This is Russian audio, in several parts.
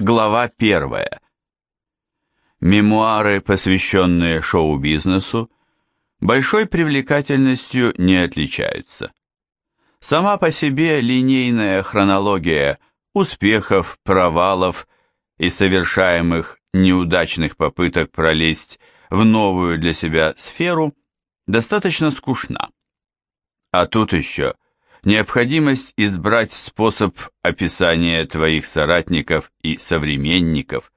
Глава первая. Мемуары, посвященные шоу-бизнесу, большой привлекательностью не отличаются. Сама по себе линейная хронология успехов, провалов и совершаемых неудачных попыток пролезть в новую для себя сферу достаточно скучна. А тут еще необходимость избрать способ описания твоих соратников и современников.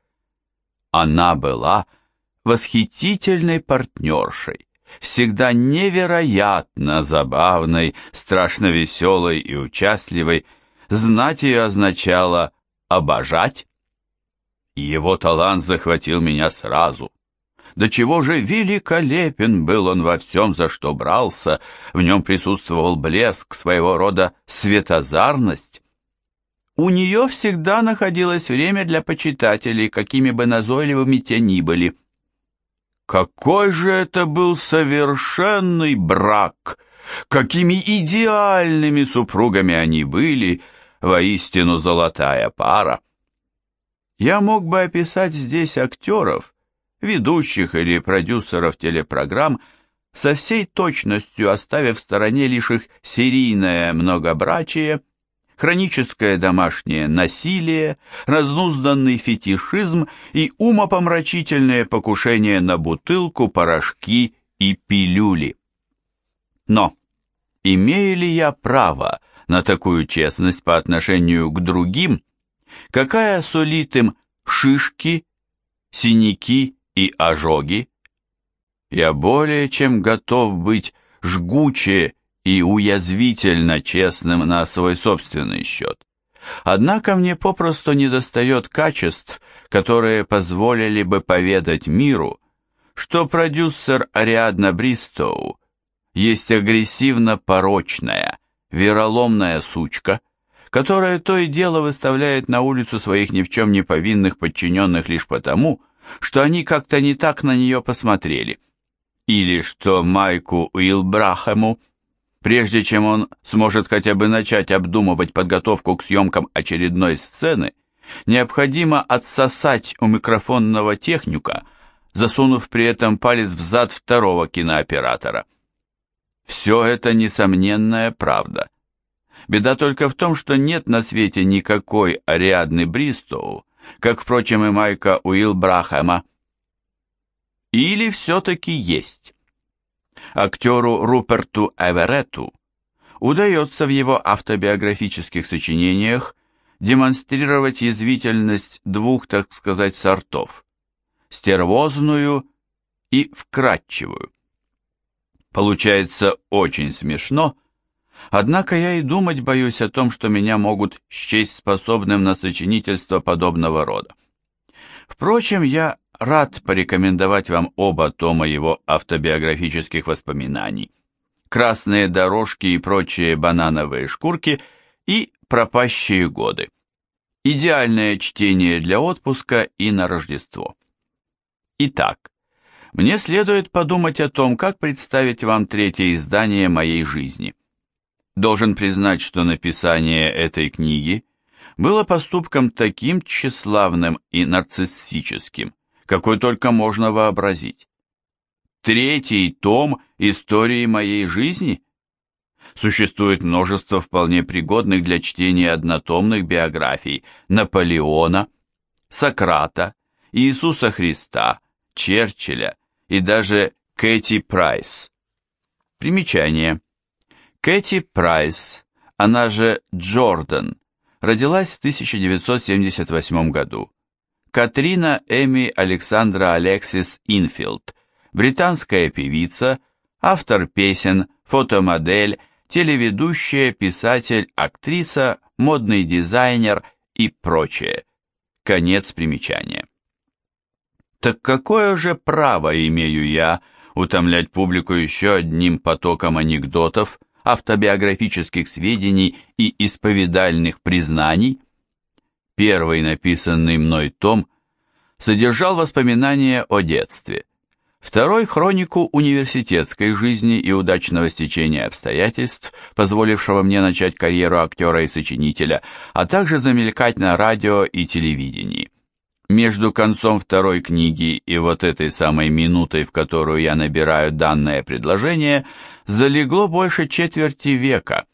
Она была восхитительной партнершей, всегда невероятно забавной, страшно веселой и участливой, знать ее означало обожать. Его талант захватил меня сразу. До чего же великолепен был он во всем, за что брался, в нем присутствовал блеск, своего рода светозарность. У нее всегда находилось время для почитателей, какими бы назойливыми те ни были. Какой же это был совершенный брак! Какими идеальными супругами они были, воистину золотая пара! Я мог бы описать здесь актеров, ведущих или продюсеров телепрограмм, со всей точностью оставив в стороне лишь их серийное многобрачие, хроническое домашнее насилие, разнузданный фетишизм и умопомрачительное покушение на бутылку, порошки и пилюли. Но имею ли я право на такую честность по отношению к другим, какая сулит им шишки, синяки и ожоги, я более чем готов быть жгуче и уязвительно честным на свой собственный счет. Однако мне попросту недостает качеств, которые позволили бы поведать миру, что продюсер Ариадна Бристоу есть агрессивно-порочная, вероломная сучка, которая то и дело выставляет на улицу своих ни в чем не повинных подчиненных лишь потому, что они как-то не так на нее посмотрели, или что Майку Уилбрахему, прежде чем он сможет хотя бы начать обдумывать подготовку к съемкам очередной сцены, необходимо отсосать у микрофонного техника, засунув при этом палец в зад второго кинооператора. Все это несомненная правда. Беда только в том, что нет на свете никакой Ариадны Бристоу, как, впрочем, и Майка Уилбрахема. Или все-таки есть. Актеру Руперту Эверетту удается в его автобиографических сочинениях демонстрировать язвительность двух, так сказать, сортов – стервозную и вкрадчивую. Получается очень смешно, Однако я и думать боюсь о том, что меня могут счесть способным на сочинительство подобного рода. Впрочем, я рад порекомендовать вам оба тома его автобиографических воспоминаний. «Красные дорожки и прочие банановые шкурки» и «Пропащие годы». Идеальное чтение для отпуска и на Рождество. Итак, мне следует подумать о том, как представить вам третье издание моей жизни – Должен признать, что написание этой книги было поступком таким тщеславным и нарциссическим, какой только можно вообразить. Третий том истории моей жизни? Существует множество вполне пригодных для чтения однотомных биографий Наполеона, Сократа, Иисуса Христа, Черчилля и даже Кэти Прайс. Примечание. Кэти Прайс, она же Джордан, родилась в 1978 году. Катрина Эми Александра Алексис Инфилд, британская певица, автор песен, фотомодель, телеведущая, писатель, актриса, модный дизайнер и прочее. Конец примечания. Так какое же право имею я утомлять публику еще одним потоком анекдотов, автобиографических сведений и исповедальных признаний. Первый написанный мной том содержал воспоминания о детстве, второй – хронику университетской жизни и удачного стечения обстоятельств, позволившего мне начать карьеру актера и сочинителя, а также замелькать на радио и телевидении. Между концом второй книги и вот этой самой минутой, в которую я набираю данное предложение, залегло больше четверти века.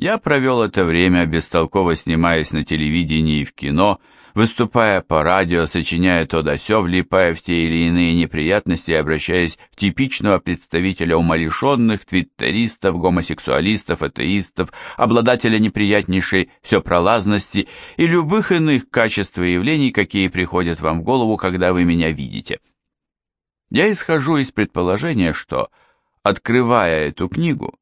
Я провел это время, бестолково снимаясь на телевидении и в кино, выступая по радио, сочиняя то да сё, влипая в те или иные неприятности и обращаясь в типичного представителя умалишенных, твиттеристов, гомосексуалистов, атеистов, обладателя неприятнейшей всепролазности и любых иных качеств и явлений, какие приходят вам в голову, когда вы меня видите. Я исхожу из предположения, что, открывая эту книгу,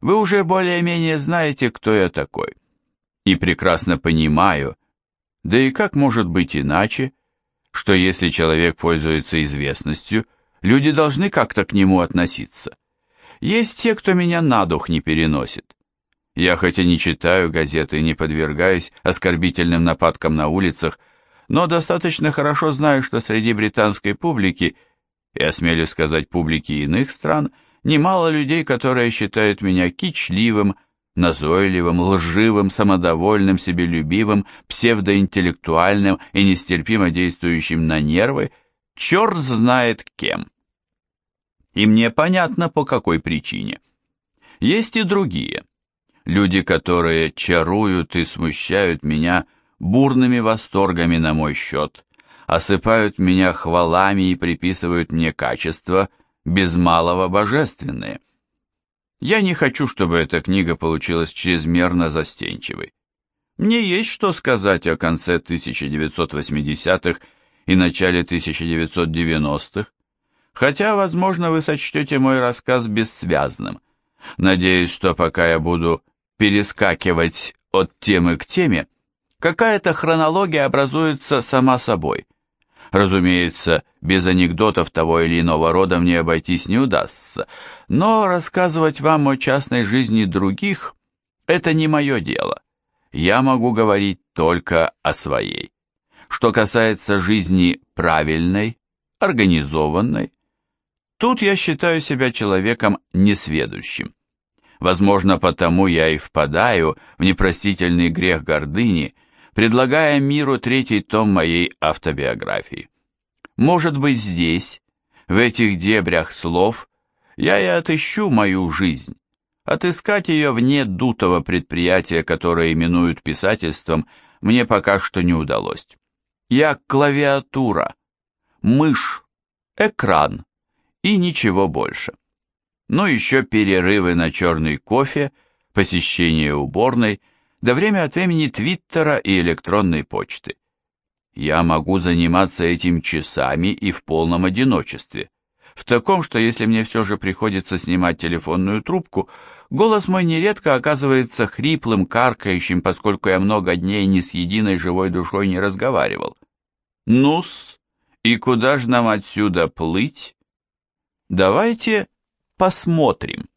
вы уже более-менее знаете, кто я такой, и прекрасно понимаю, да и как может быть иначе, что если человек пользуется известностью, люди должны как-то к нему относиться. Есть те, кто меня на дух не переносит. Я хотя не читаю газеты не подвергаюсь оскорбительным нападкам на улицах, но достаточно хорошо знаю, что среди британской публики, и осмелюсь сказать публики иных стран, немало людей, которые считают меня кичливым, назойливым, лживым, самодовольным, себелюбивым, псевдоинтеллектуальным и нестерпимо действующим на нервы, черт знает кем. И мне понятно, по какой причине. Есть и другие. Люди, которые чаруют и смущают меня бурными восторгами на мой счет, осыпают меня хвалами и приписывают мне качества, без малого божественные. Я не хочу, чтобы эта книга получилась чрезмерно застенчивой. Мне есть что сказать о конце 1980-х и начале 1990-х, хотя, возможно, вы сочтете мой рассказ бессвязным. Надеюсь, что пока я буду перескакивать от темы к теме, какая-то хронология образуется сама собой – Разумеется, без анекдотов того или иного рода мне обойтись не удастся, но рассказывать вам о частной жизни других – это не мое дело. Я могу говорить только о своей. Что касается жизни правильной, организованной, тут я считаю себя человеком несведущим. Возможно, потому я и впадаю в непростительный грех гордыни – предлагая миру третий том моей автобиографии. Может быть, здесь, в этих дебрях слов, я и отыщу мою жизнь. Отыскать ее вне дутого предприятия, которое именуют писательством, мне пока что не удалось. Я клавиатура, мышь, экран и ничего больше. Но ну, еще перерывы на черный кофе, посещение уборной – до время от времени Твиттера и электронной почты. Я могу заниматься этим часами и в полном одиночестве. В таком, что если мне все же приходится снимать телефонную трубку, голос мой нередко оказывается хриплым, каркающим, поскольку я много дней ни с единой живой душой не разговаривал. Нус, и куда же нам отсюда плыть? Давайте посмотрим.